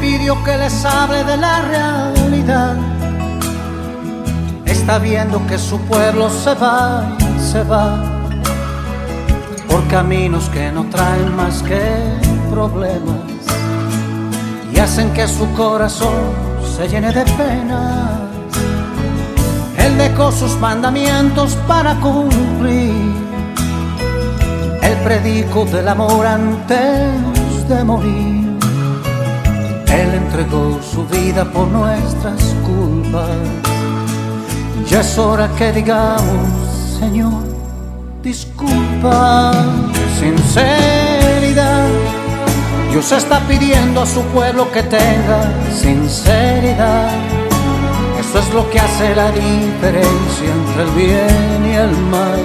pidió que les hable de la realidad. Está viendo que su pueblo se va, se va por caminos que no traen más que problemas y hacen que su corazón se llene de penas. Él dejó sus mandamientos para cumplir el predico del amor antes de morir. Él entregó su vida por nuestras culpas. Ya es hora que digamos, Señor, disculpa, sinceridad. Dios está pidiendo a su pueblo que tenga sinceridad. Eso es lo que hace la diferencia entre el bien y el mal.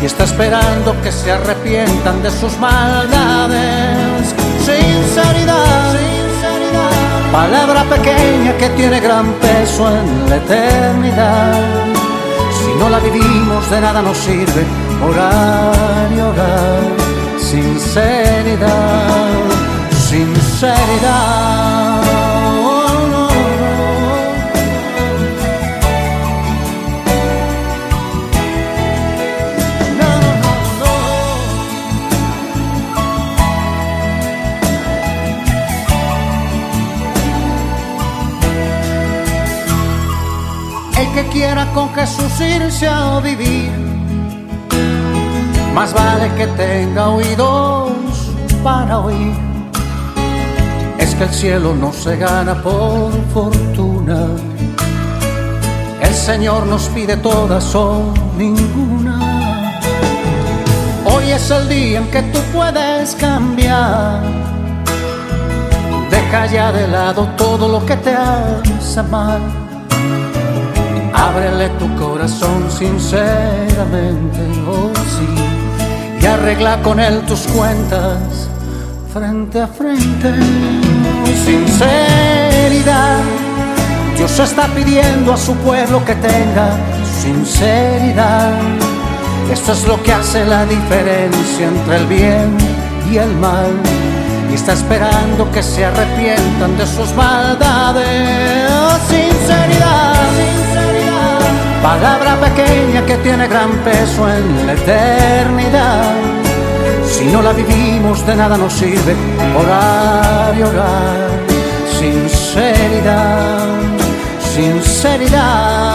Y está esperando que se arrepientan de sus maldades. Sinceridad. Palabra pequeña que tiene gran peso en la eternidad. Si no la vivimos de nada nos sirve orar y orar. Sinceridad, El que quiera con Jesús irse a vivir, más vale que tenga oídos para oír. Es que el cielo no se gana por fortuna. El Señor nos pide todas o ninguna. Hoy es el día en que tú puedes cambiar. Deja ya de lado todo lo que te hace mal. Ábrele tu corazón sinceramente, oh sí, y arregla con él tus cuentas frente a frente. Sinceridad, Dios está pidiendo a su pueblo que tenga sinceridad. Esto es lo que hace la diferencia entre el bien y el mal. Y está esperando que se arrepientan de sus maldades. Sinceridad. Palabra pequeña que tiene gran peso en la eternidad. Si no la vivimos de nada nos sirve orar y orar. Sinceridad, sinceridad.